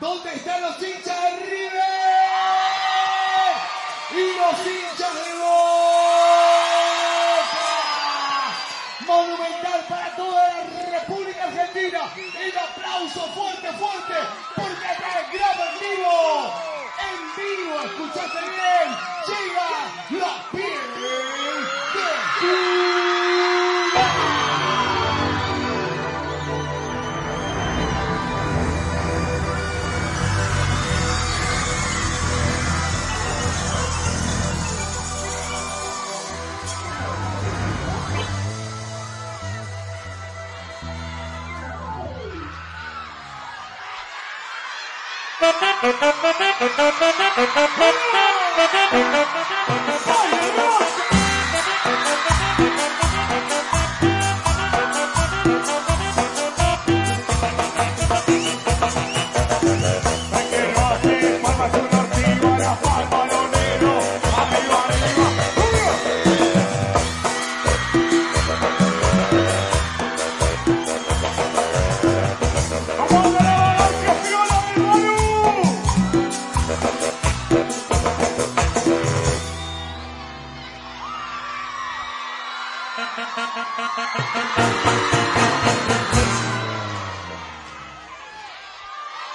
¿Dónde están los hinchas de River? Y los hinchas de Boca. Monumental para toda la República Argentina. El aplauso fuerte, fuerte, porque acá es graba en vivo. En vivo, escuchaste bien. Llega la piel. ¡Soy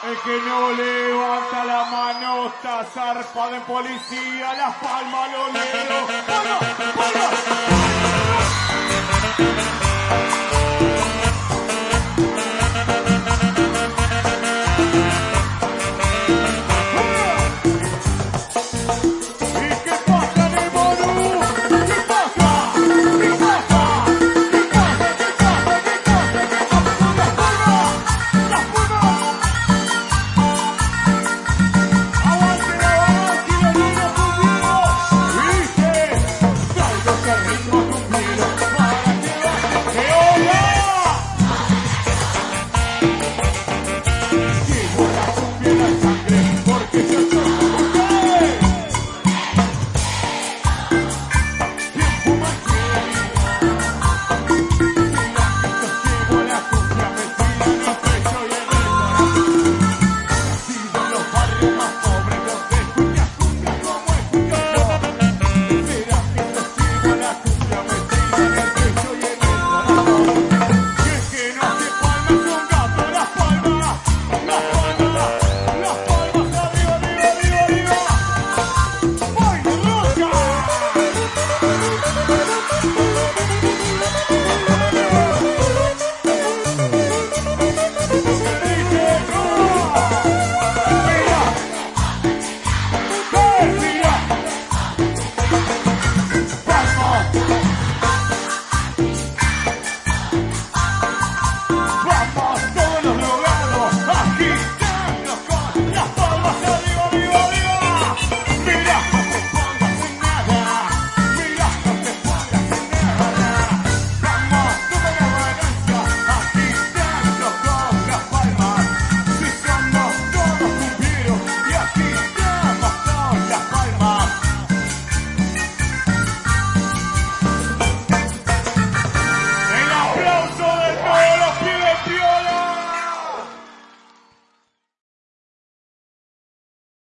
El que no levanta la mano está zarpado en policía, las palmas lo negro. ¡Para, para! Grandma's